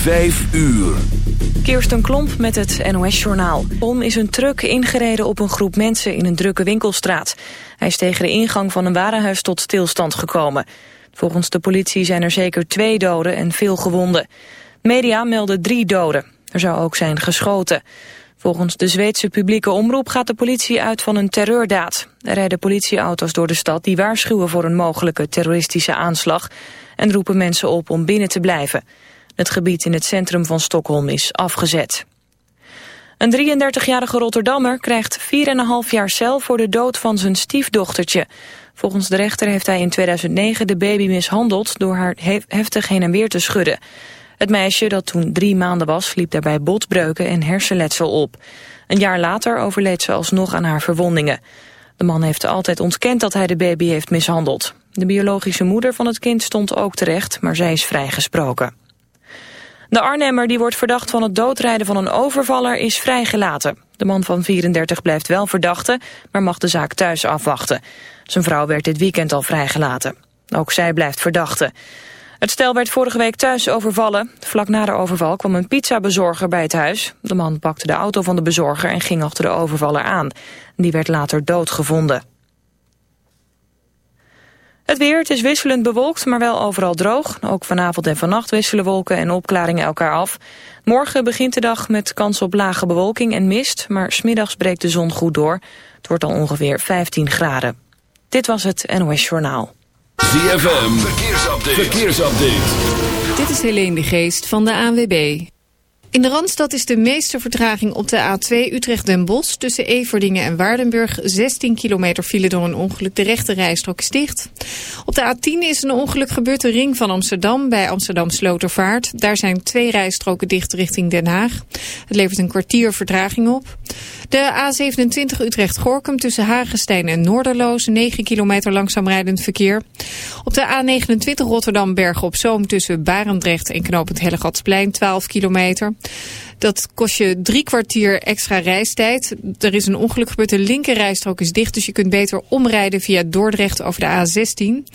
Vijf uur. Kirsten Klomp met het NOS-journaal. Om is een truck ingereden op een groep mensen in een drukke winkelstraat. Hij is tegen de ingang van een warenhuis tot stilstand gekomen. Volgens de politie zijn er zeker twee doden en veel gewonden. Media melden drie doden. Er zou ook zijn geschoten. Volgens de Zweedse publieke omroep gaat de politie uit van een terreurdaad. Er rijden politieauto's door de stad die waarschuwen voor een mogelijke terroristische aanslag... en roepen mensen op om binnen te blijven. Het gebied in het centrum van Stockholm is afgezet. Een 33-jarige Rotterdammer krijgt 4,5 jaar cel voor de dood van zijn stiefdochtertje. Volgens de rechter heeft hij in 2009 de baby mishandeld door haar heftig heen en weer te schudden. Het meisje, dat toen drie maanden was, liep daarbij botbreuken en hersenletsel op. Een jaar later overleed ze alsnog aan haar verwondingen. De man heeft altijd ontkend dat hij de baby heeft mishandeld. De biologische moeder van het kind stond ook terecht, maar zij is vrijgesproken. De Arnhemmer die wordt verdacht van het doodrijden van een overvaller is vrijgelaten. De man van 34 blijft wel verdachte, maar mag de zaak thuis afwachten. Zijn vrouw werd dit weekend al vrijgelaten. Ook zij blijft verdachte. Het stel werd vorige week thuis overvallen. Vlak na de overval kwam een pizzabezorger bij het huis. De man pakte de auto van de bezorger en ging achter de overvaller aan. Die werd later doodgevonden. Het weer, het is wisselend bewolkt, maar wel overal droog. Ook vanavond en vannacht wisselen wolken en opklaringen elkaar af. Morgen begint de dag met kans op lage bewolking en mist... maar smiddags breekt de zon goed door. Het wordt al ongeveer 15 graden. Dit was het NOS Journaal. ZFM, verkeersupdate. verkeersupdate. Dit is Helene de Geest van de ANWB. In de Randstad is de meeste vertraging op de A2 Utrecht-Den Bosch... tussen Everdingen en Waardenburg 16 kilometer file door een ongeluk. De rechte rijstrook is dicht. Op de A10 is een ongeluk gebeurd de ring van Amsterdam bij Amsterdam Slotervaart. Daar zijn twee rijstroken dicht richting Den Haag. Het levert een kwartier vertraging op. De A27 Utrecht-Gorkum tussen Hagestein en Noorderloos... 9 kilometer langzaam rijdend verkeer. Op de A29 Rotterdam-Bergen-op-Zoom tussen Barendrecht en Knopend Hellegatsplein 12 kilometer... Dat kost je drie kwartier extra reistijd. Er is een ongeluk gebeurd, de linkerrijstrook is dicht... dus je kunt beter omrijden via Dordrecht over de A16.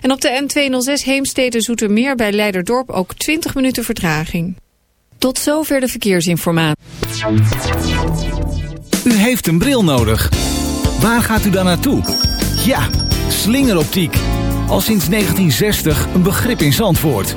En op de N206 Heemstede-Zoetermeer bij Leiderdorp ook 20 minuten vertraging. Tot zover de verkeersinformatie. U heeft een bril nodig. Waar gaat u dan naartoe? Ja, slingeroptiek. Al sinds 1960 een begrip in Zandvoort.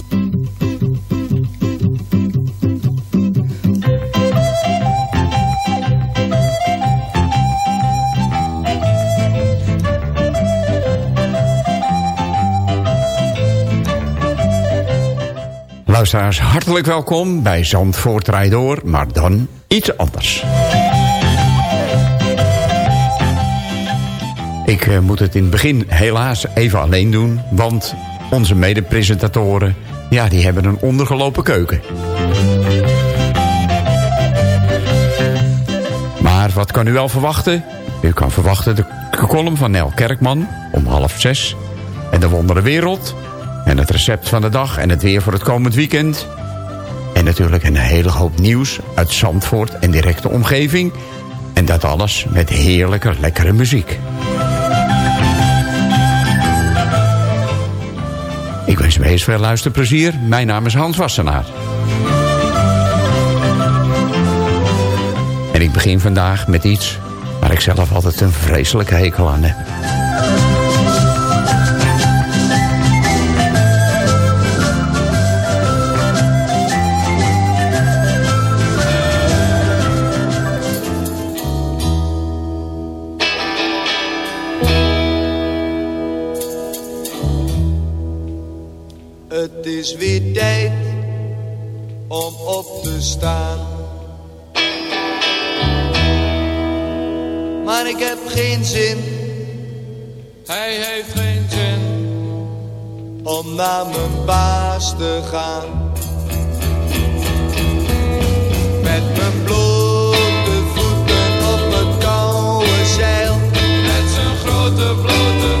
Luisteraars, hartelijk welkom bij Zandvoort draait door, maar dan iets anders. Ik uh, moet het in het begin helaas even alleen doen... want onze mede-presentatoren... ja, die hebben een ondergelopen keuken. Maar wat kan u wel verwachten? U kan verwachten de column van Nel Kerkman om half zes... en de wondere wereld En het recept van de dag en het weer voor het komend weekend. En natuurlijk een hele hoop nieuws uit Zandvoort en directe omgeving. En dat alles met heerlijke, lekkere muziek. Ik wens u heel veel luisterplezier. Mijn naam is Hans Wassenaar. En ik begin vandaag met iets waar ik zelf altijd een vreselijke hekel aan heb. Het is weer tijd om op te staan. Maar ik heb geen zin. Hij heeft geen zin. Om naar mijn baas te gaan. Met mijn blote voeten op het koude zeil. Met zijn grote blote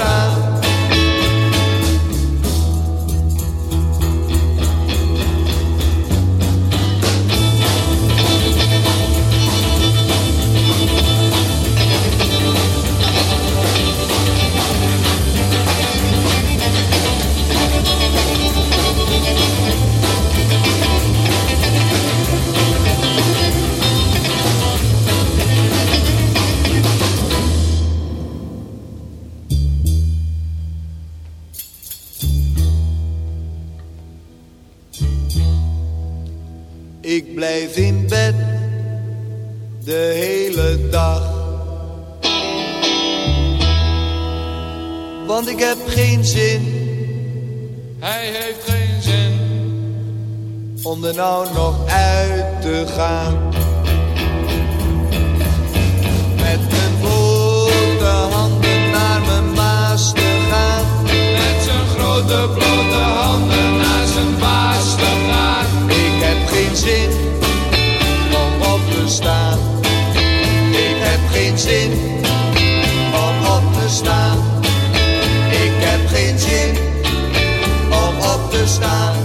Op geen zin. Hij heeft geen zin. Om er nou nog uit te gaan. Staan.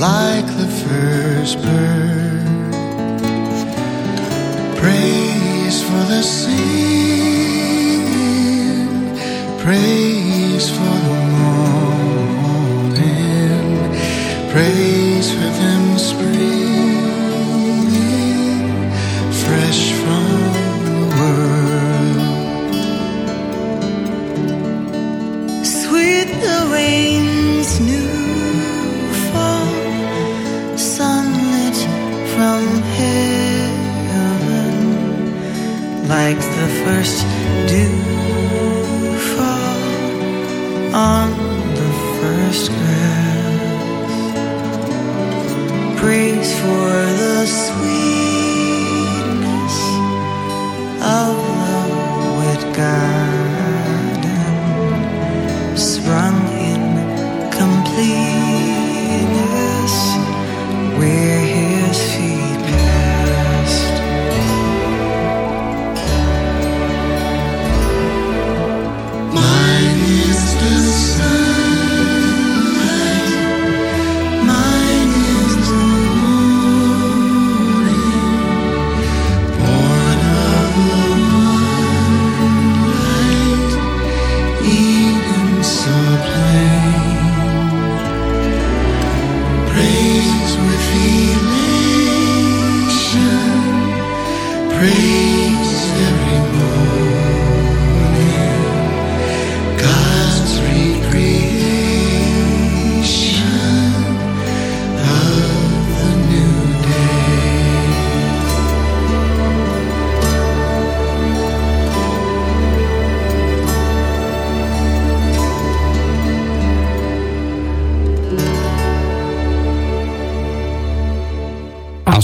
Like the first bird. Praise for the singing, praise for the morning, praise for them springing first do fall on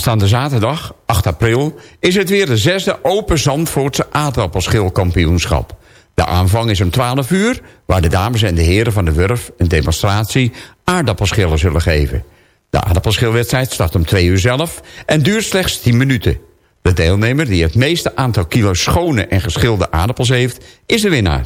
Aanstaande zaterdag, 8 april, is het weer de zesde Open Zandvoortse aardappelschilkampioenschap. De aanvang is om 12 uur, waar de dames en de heren van de Wurf een demonstratie aardappelschillen zullen geven. De aardappelschilwedstrijd start om 2 uur zelf en duurt slechts 10 minuten. De deelnemer die het meeste aantal kilo schone en geschilde aardappels heeft, is de winnaar.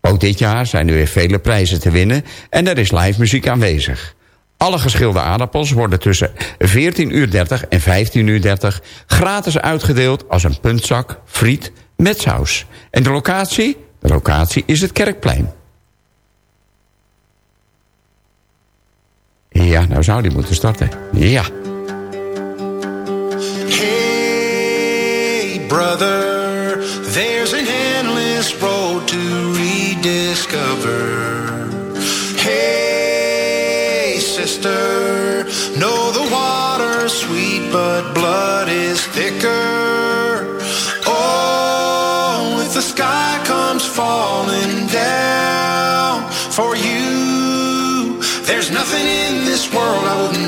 Ook dit jaar zijn er weer vele prijzen te winnen en er is live muziek aanwezig. Alle geschilde aardappels worden tussen 14.30 uur en 15.30 uur gratis uitgedeeld als een puntzak friet met saus. En de locatie? De locatie is het Kerkplein. Ja, nou zou die moeten starten. Ja. Hey, brother, for you, there's nothing in this world I wouldn't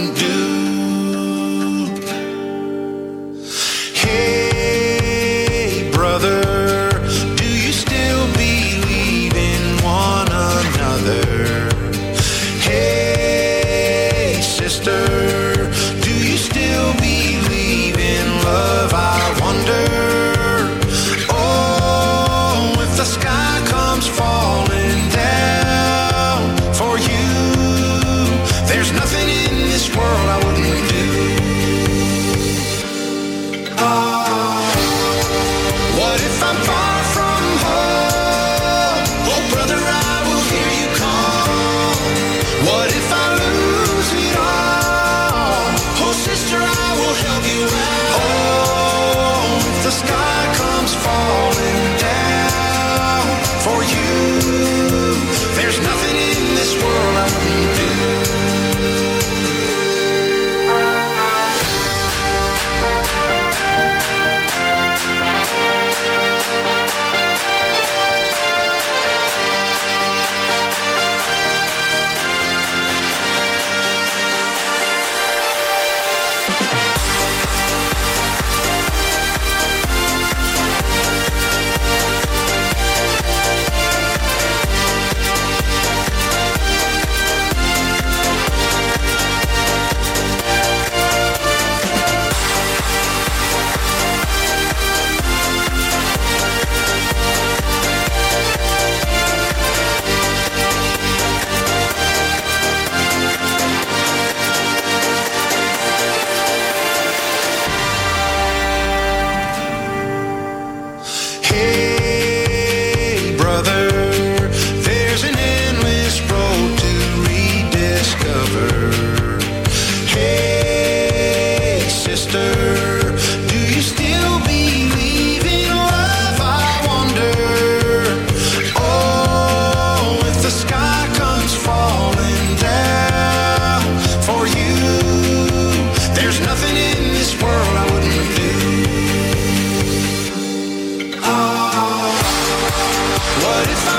What if I'm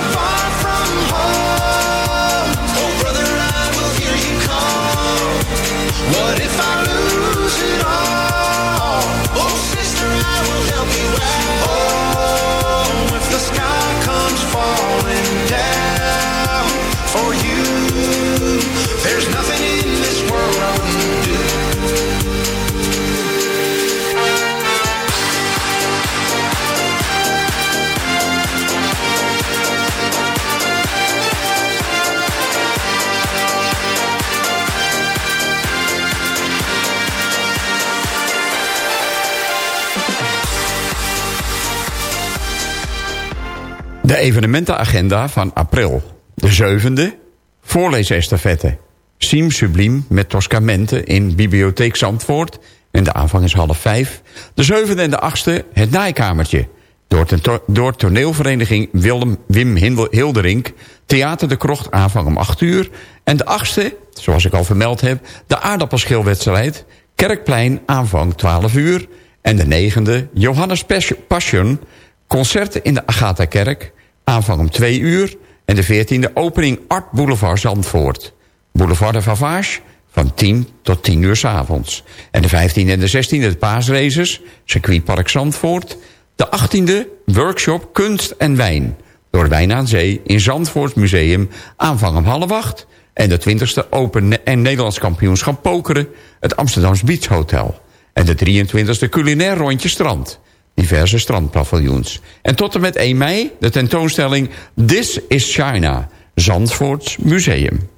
evenementenagenda van april. De zevende, voorleesestafette. Siem Subliem met Toscamente in Bibliotheek Zandvoort. En de aanvang is half vijf. De zevende en de achtste, het naaikamertje. Door, door toneelvereniging Willem, Wim Hilderink. Theater de Krocht, aanvang om acht uur. En de achtste, zoals ik al vermeld heb, de aardappelschilwedstrijd. Kerkplein, aanvang 12 uur. En de negende, Johannes Passion, concerten in de Agatha-kerk. Aanvang om 2 uur. En de veertiende, opening Art Boulevard Zandvoort. Boulevard de Favage van 10 tot 10 uur s avonds. En de 15e en de 16e de paasraces, circuitpark Zandvoort. De 18e workshop Kunst en Wijn. Door Wijn aan Zee in Zandvoort Museum, aanvang om half acht. En de 20e Open en Nederlands kampioenschap pokeren, het Amsterdams Beach Hotel. En de 23e culinair rondje strand. Diverse strandpaviljoens. En tot en met 1 mei de tentoonstelling This is China, Zandvoorts Museum.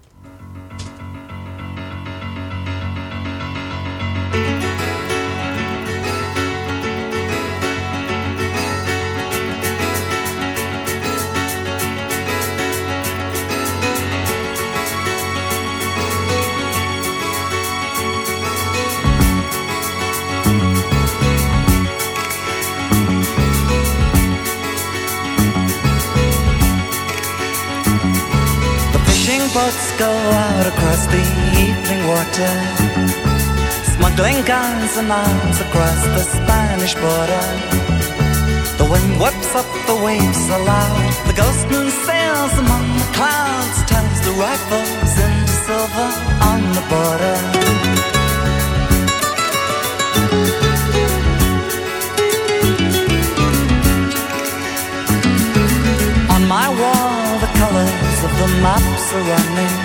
Across the evening water, smuggling guns and arms across the Spanish border. The wind whips up the waves aloud, the ghost moon sails among the clouds, turns the rifles into silver on the border. On my wall, the colors of the maps are running.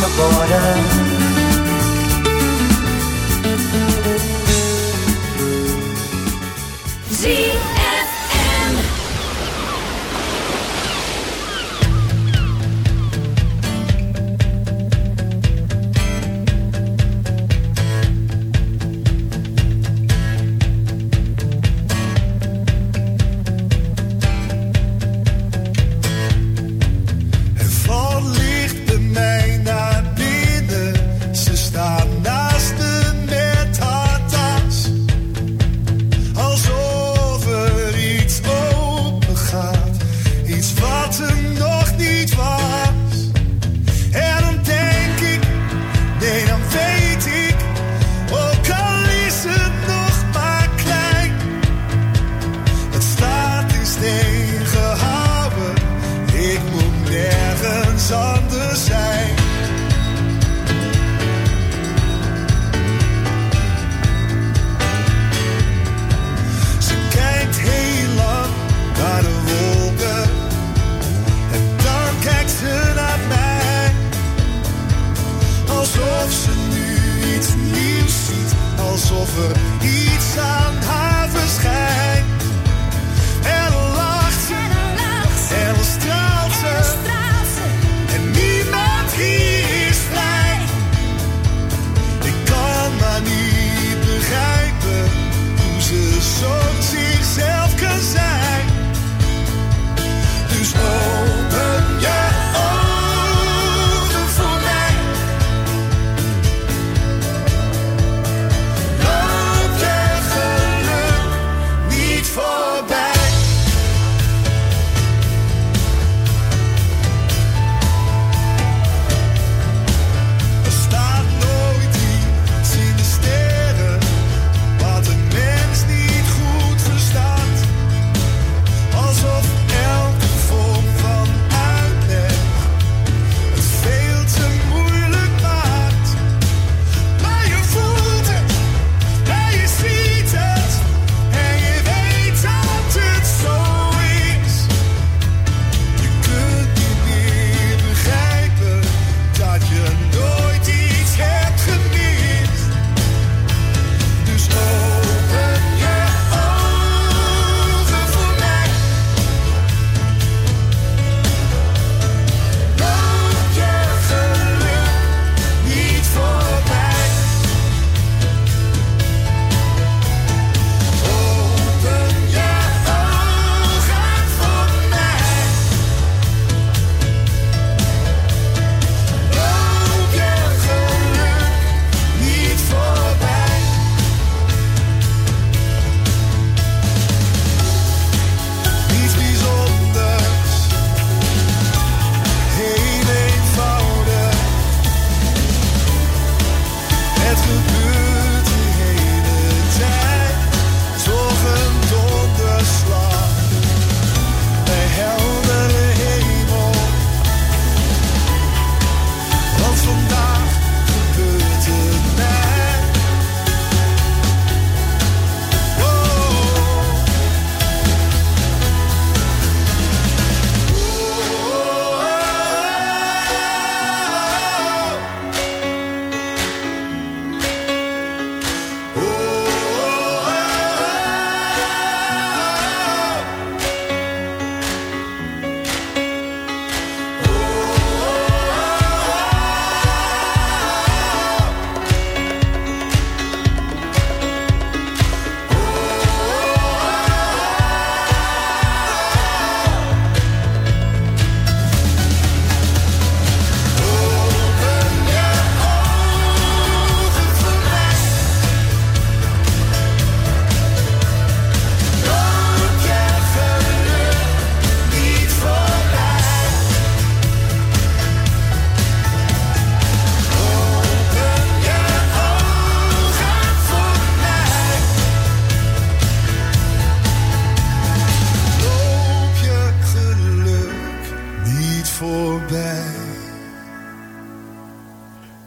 The border.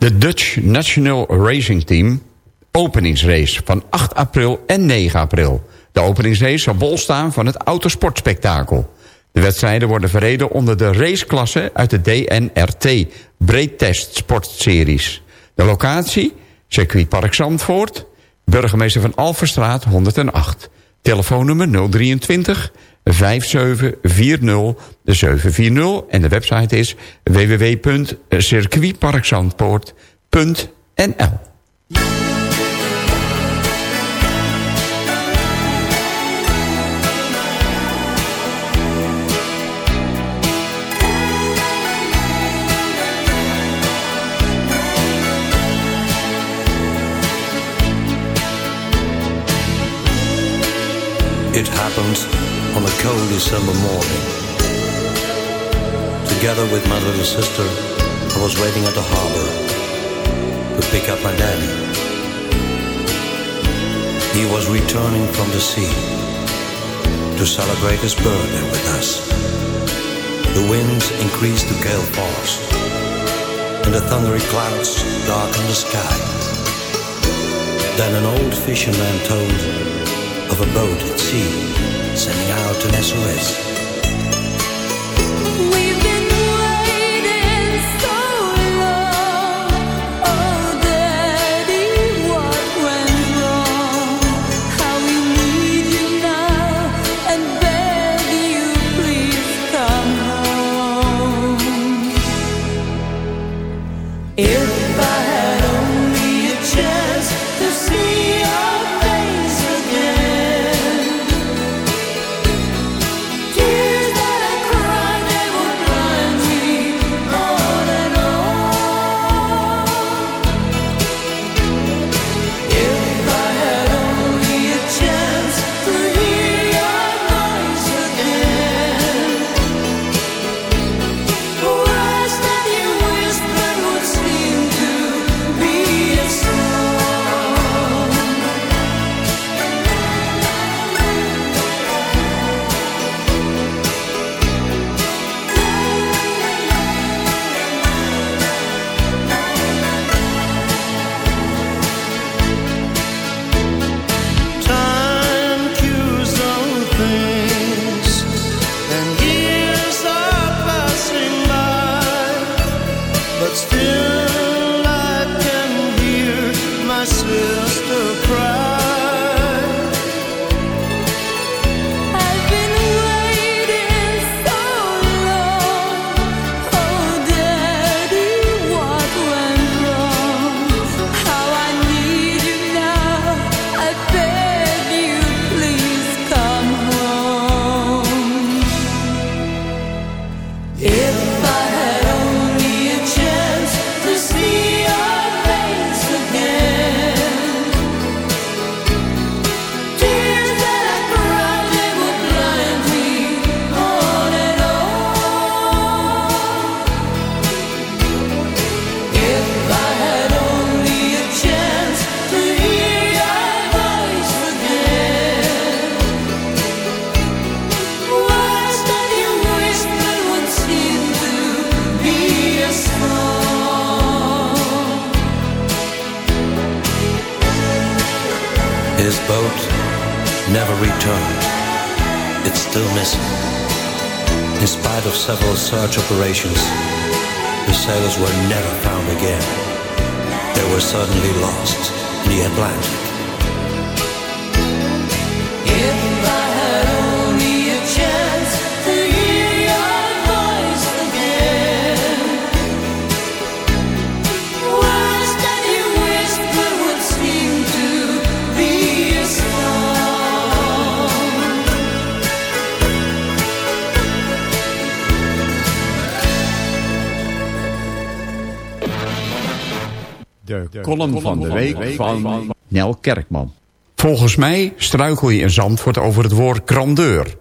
De Dutch National Racing Team openingsrace van 8 april en 9 april. De openingsrace zal bol staan van het autosportspektakel. De wedstrijden worden verreden onder de raceklasse uit de DNRT Breedtest Sportseries. De locatie, circuitpark Zandvoort, burgemeester van Alverstraat 108. Telefoonnummer 023 5740 740 en de website is www.circuitparkzandpoort.nl It happened on a cold December morning. Together with my little sister, I was waiting at the harbor to pick up my daddy. He was returning from the sea to celebrate his birthday with us. The winds increased to gale force, and the thundery clouds darkened the sky. Then an old fisherman told of a boat at sea, sending out an SOS. Returned. It's still missing. In spite of several search operations, the sailors were never found again. They were suddenly lost in the Atlantic. Column van de week van Nel Kerkman. Volgens mij struikel je in Zandvoort over het woord grandeur.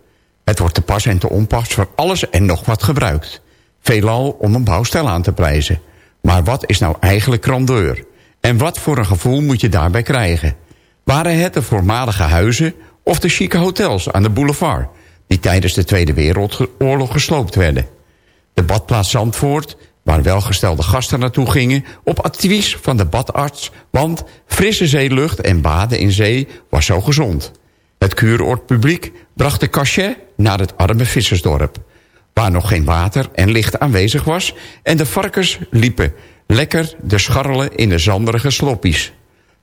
Het wordt te pas en te onpas voor alles en nog wat gebruikt. Veelal om een bouwstijl aan te prijzen. Maar wat is nou eigenlijk grandeur? En wat voor een gevoel moet je daarbij krijgen? Waren het de voormalige huizen of de chique hotels aan de boulevard... die tijdens de Tweede Wereldoorlog gesloopt werden? De badplaats Zandvoort waar welgestelde gasten naartoe gingen... op advies van de badarts, want frisse zeelucht en baden in zee was zo gezond. Het kuuroord publiek bracht de cachet naar het arme vissersdorp... waar nog geen water en licht aanwezig was... en de varkens liepen lekker de scharrelen in de zanderige sloppies.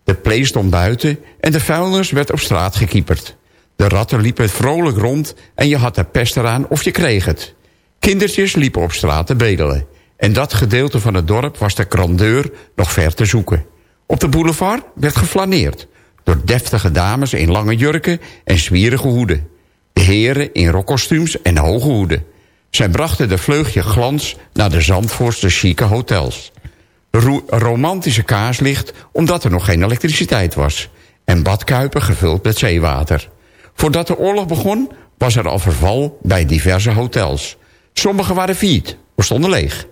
De plee stond buiten en de vuilnis werd op straat gekieperd. De ratten liepen vrolijk rond en je had de pest eraan of je kreeg het. Kindertjes liepen op straat te bedelen. En dat gedeelte van het dorp was de grandeur nog ver te zoeken. Op de boulevard werd geflaneerd. Door deftige dames in lange jurken en zwierige hoeden. De heren in rokkostuums en hoge hoeden. Zij brachten de vleugje glans naar de Zandvoortse chique hotels. Ro romantische kaarslicht omdat er nog geen elektriciteit was. En badkuipen gevuld met zeewater. Voordat de oorlog begon was er al verval bij diverse hotels. Sommige waren failliet of stonden leeg.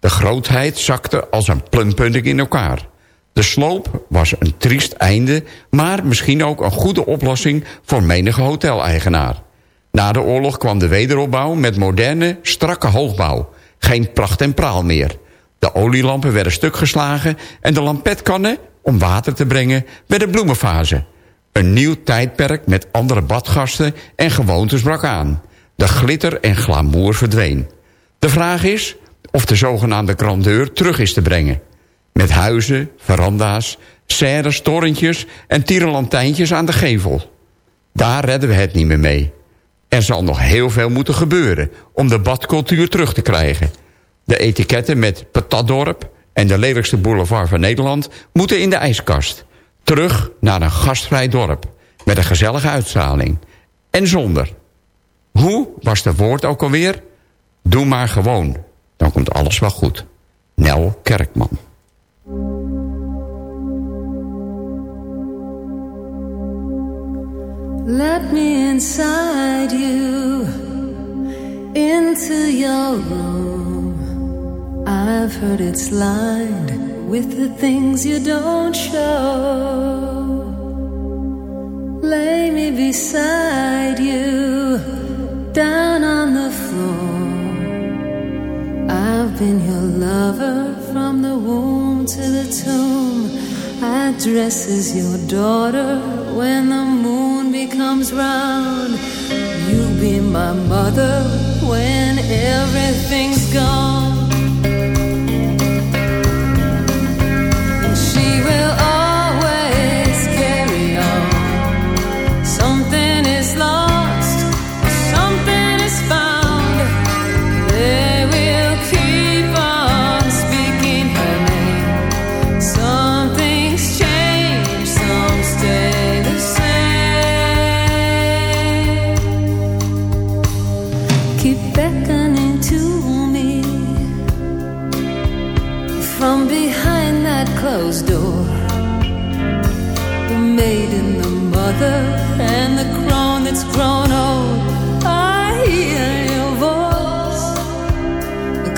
De grootheid zakte als een plumpudding in elkaar. De sloop was een triest einde, maar misschien ook een goede oplossing voor menige hoteleigenaar. Na de oorlog kwam de wederopbouw met moderne, strakke hoogbouw. Geen pracht en praal meer. De olielampen werden stuk geslagen en de lampetkannen, om water te brengen, werden bloemenfase. Een nieuw tijdperk met andere badgasten en gewoontes brak aan. De glitter en glamour verdween. De vraag is of de zogenaamde grandeur terug is te brengen. Met huizen, veranda's, serres, torentjes en tierenlantijntjes aan de gevel. Daar redden we het niet meer mee. Er zal nog heel veel moeten gebeuren om de badcultuur terug te krijgen. De etiketten met Patatdorp en de lelijkste boulevard van Nederland... moeten in de ijskast. Terug naar een gastvrij dorp. Met een gezellige uitstraling. En zonder. Hoe was de woord ook alweer? Doe maar gewoon. Dan komt alles wel goed. Nel Kerkman. Let me inside you, into your room. I've heard it's lined with the things you don't show. Lay me beside you, down on the floor. I've been your lover from the womb to the tomb. I dress as your daughter when the moon becomes round. You be my mother when everything's gone. And she will always mother, and the crown that's grown old. I hear your voice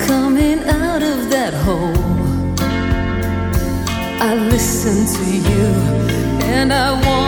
coming out of that hole. I listen to you and I want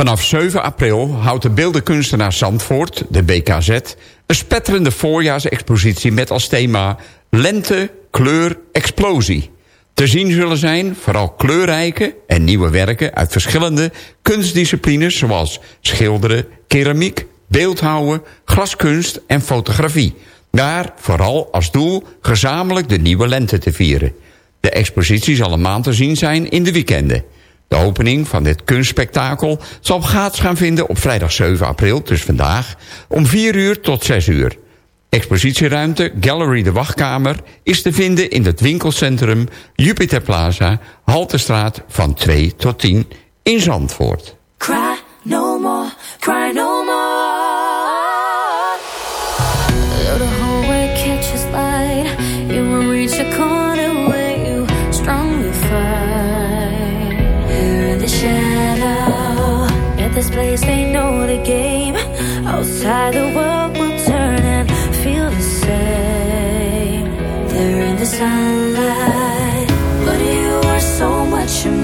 Vanaf 7 april houdt de beeldenkunstenaar Zandvoort, de BKZ... een spetterende voorjaarsexpositie met als thema... Lente, kleur, explosie. Te zien zullen zijn vooral kleurrijke en nieuwe werken... uit verschillende kunstdisciplines zoals schilderen, keramiek, beeldhouwen... glaskunst en fotografie. Daar vooral als doel gezamenlijk de nieuwe lente te vieren. De expositie zal een maand te zien zijn in de weekenden... De opening van dit kunstspektakel zal plaats gaan vinden op vrijdag 7 april, dus vandaag, om 4 uur tot 6 uur. Expositieruimte Gallery de Wachtkamer is te vinden in het winkelcentrum Jupiter Plaza, Haltestraat van 2 tot 10 in Zandvoort. Cry no more, cry no more.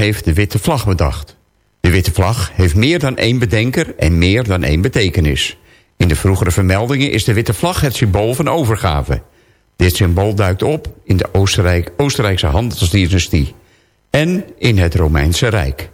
Heeft de witte vlag bedacht? De witte vlag heeft meer dan één bedenker en meer dan één betekenis. In de vroegere vermeldingen is de witte vlag het symbool van overgave. Dit symbool duikt op in de Oostenrijk, Oostenrijkse handelsdynastie en in het Romeinse Rijk.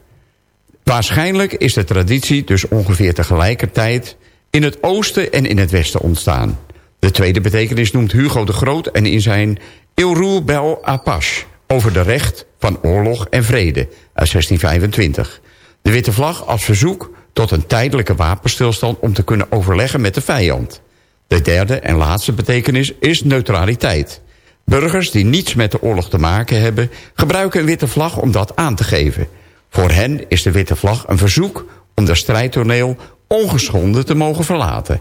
Waarschijnlijk is de traditie dus ongeveer tegelijkertijd in het oosten en in het westen ontstaan. De tweede betekenis noemt Hugo de Groot en in zijn Il Bel Apache over de recht van oorlog en vrede uit 1625. De witte vlag als verzoek tot een tijdelijke wapenstilstand om te kunnen overleggen met de vijand. De derde en laatste betekenis is neutraliteit. Burgers die niets met de oorlog te maken hebben... gebruiken een witte vlag om dat aan te geven. Voor hen is de witte vlag een verzoek om de strijdtoneel ongeschonden te mogen verlaten.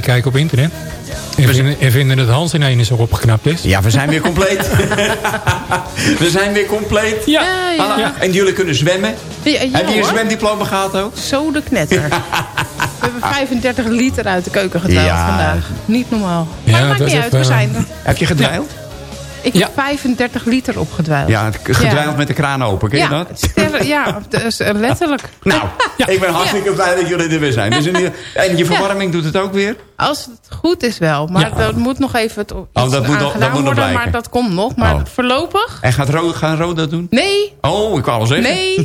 Eh, meekijken op internet. En vinden, en vinden dat Hans ineens zo opgeknapt is. Ja, we zijn weer compleet. we zijn weer compleet. Ja. En jullie kunnen zwemmen. Ja, ja, Heb je een zwemdiploma gehad ook? Zo de knetter. We hebben 35 liter uit de keuken Ja. vandaag. Niet normaal. Ja, maar maakt dat niet is uit, we even- zijn er. Heb je gedwijld? Ik heb 35 liter opgedwijld. Ja, gedwijld met de kraan open. Ken je ja, dat? sterren- ja, dus, eh, letterlijk. Nou, ik ben hartstikke blij dat jullie er weer zijn. Dus in en je verwarming doet het ook weer? Als het goed is wel. Maar dat moet nog even het, iets Oh, dat moet nog- dat gedaan moet nog worden. Maar dat komt nog. Maar Oh. voorlopig? En gaat Ro, gaan Ro dat doen? Nee. Oh, ik wou al zeggen. Nee.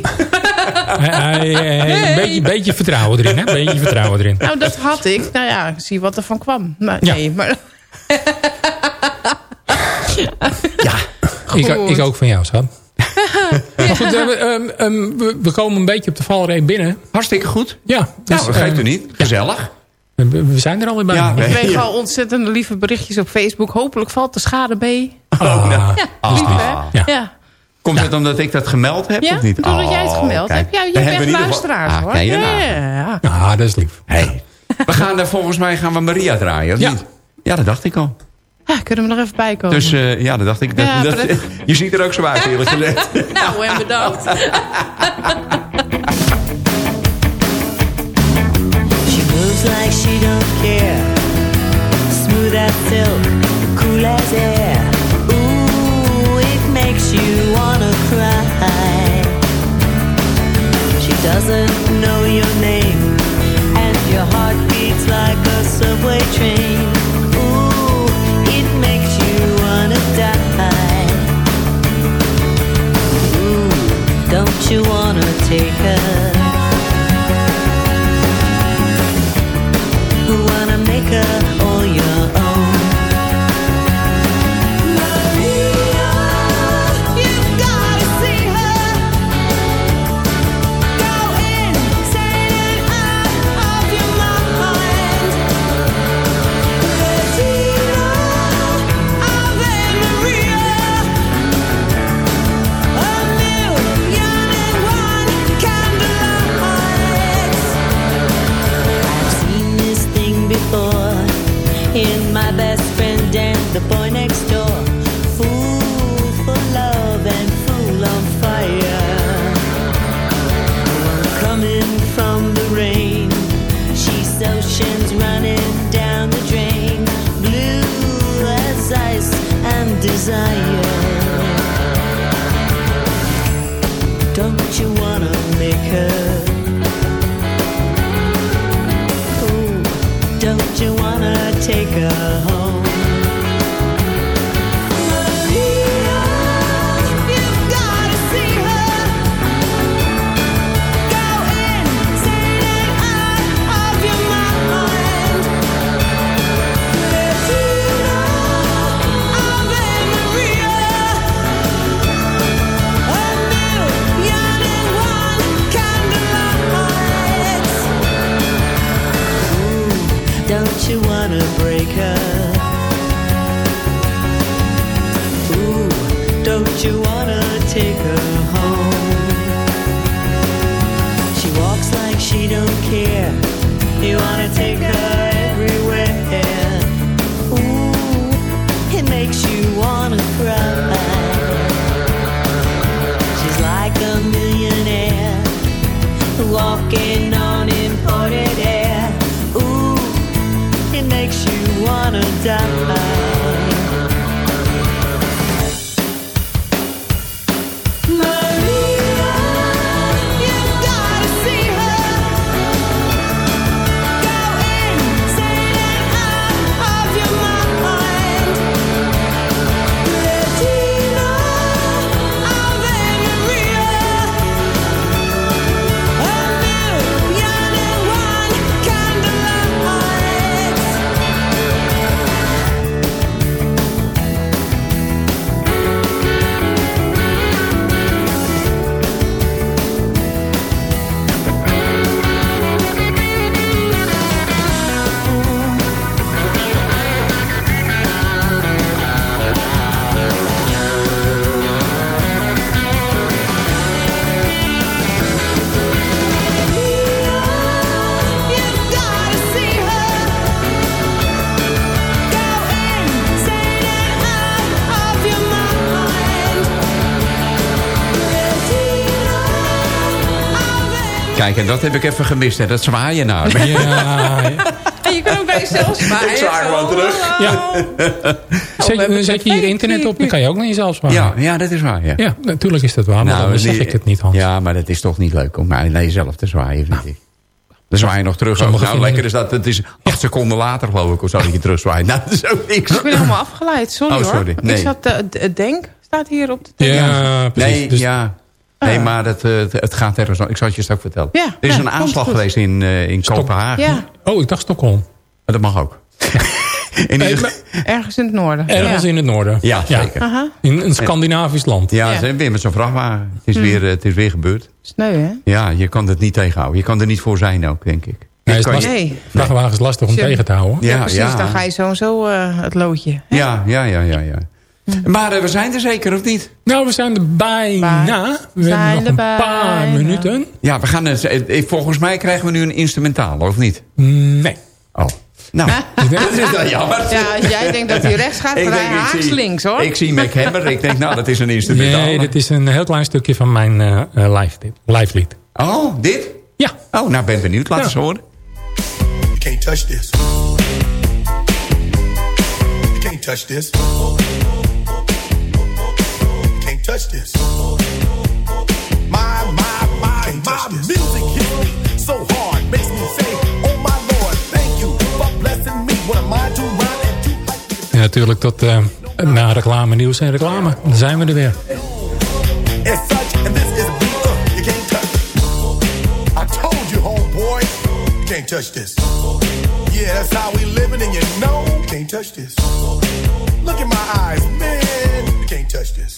Beetje, beetje vertrouwen erin, hè? Beetje vertrouwen erin. Nou, dat had ik. Nou ja, zie wat er van kwam. Nou, Ja. Nee, maar... Ik, Goed. ik ook van jou, goed, we, ehm, ehm, we, komen een beetje op de valreep binnen. Hartstikke goed. Ja. Nou, geeft ehm, u niet. Gezellig. We, we zijn er alweer bij. Ja, Ik kreeg Ja. al ontzettend lieve berichtjes op Facebook. Hopelijk valt de schade mee. Oh, nou. Ja, Ah. lief hè? Ja. Ja. Komt het omdat ik dat gemeld heb Ja, of niet? doordat jij het Oh, gemeld kijk. hebt. Ja, we bent luisteraars Ah, hoor. je ja, ja, ja. Ah, dat is lief. Hey. We gaan er volgens mij gaan we Maria draaien, of Ja. niet? Ja, dat dacht ik al. Ja, kunnen we nog even bij komen? Dus eh, ja, dat dacht ik. Dat, Ja, dat- prettig. je ziet er ook zo uit, eerlijk gezegd. Nou, en bedankt. She moves like she don't care. smooth as silk, cool as air. Ooh, it makes you wanna cry. She doesn't know your name, and your heart beats like a subway train. You wanna walking on imported air. Ooh, it makes you wanna die. Ave Kijk, en dat heb ik even gemist, hè. Dat zwaaien naar me. Ja, En je kan ook bij jezelf zwaaien. Ik zwaai gewoon terug. ja. Zet, je- zet je hier internet op, dan kan je ook naar jezelf zwaaien. Ja, ja, dat is waar, ja. Ja, natuurlijk is dat waar, maar dan zeg die- ik het niet, Hans. Ja, maar dat is toch niet leuk om naar naar jezelf te zwaaien, vind ik. Dan zwaai je nog terug. Nou, lekker is dat. Het is acht seconden later, geloof ik, of zo, dat je terug zwaait. Nou, dat is ook niks. Ik ben helemaal afgeleid, sorry Oh, sorry. hoor. Nee. Ik zat, eh, denk staat hier op de Ja, precies. Nee, Dus- ja. Nee, maar het, eh, het, het gaat ergens... Ik zal het je straks vertellen. Ja, er is ja, een aanslag goed. geweest in, eh, in Kopenhagen. Ja, Oh, ik dacht Stockholm. Maar dat mag ook. in Nee, ieder- maar ergens in het noorden. ergens ja. in het noorden. Ja, zeker. In een Scandinavisch land. Ja, Ja. ze zijn weer met zo'n vrachtwagen. Het is, weer, eh, het is weer gebeurd. sneu hè? Ja, je kan het niet tegenhouden. Je kan er niet voor zijn ook, denk ik. Nee, is. Nee. Vrachtwagen is lastig om tegen te houden. Ja, Ja, precies. ja. Dan ga je zo en zo eh, het loodje. Ja, ja, ja, ja. ja. Maar eh, we zijn er zeker, of niet? Nou, we zijn er bijna. We zijn hebben nog een paar bijna. minuten. Ja, we gaan het, eh, volgens mij krijgen we nu een instrumentaal, of niet? Nee. Oh. Nou, dat is dan jammer. Ja, als jij denkt dat hij rechts gaat, gaat hij haaks zie- links hoor. Ik zie Mac Hammer. Ik denk, nou, dat is een instrumentaal. Nee, dit is een heel klein stukje van mijn eh eh, live, live lied. Oh, dit? Ja. Oh, nou, ben benieuwd. Laat Ja. eens horen. You can't touch this. touch this. Can't touch this. My, my, my, my music hits me so hard. Makes me say, oh my lord, thank you for blessing me. What am I to rhyme and to En natuurlijk tot uh, na reclame, nieuws en reclame. Dan zijn we er weer. It's such, and this is a beat you can't touch. Told you, homeboy, you touch this. Yeah, that's how we living, and you know you can't touch this. Look in my eyes, man, you can't touch this.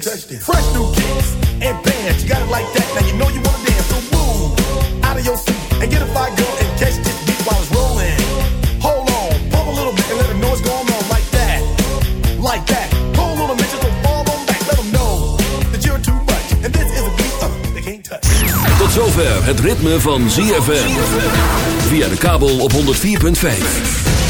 Fresh new kicks and bands, you got it like that. Now you know you wanna dance, so move out of your seat and get a fire girl and catch this beat while it's rolling. Hold on, pump a little bit and let them know what's going on like that, like that. Hold on a minute, just don't fall on back. Let them know that you're too much, and this is a beat uh, they can't touch. Tot zover het ritme van ZFM. Via de kabel op 104.5.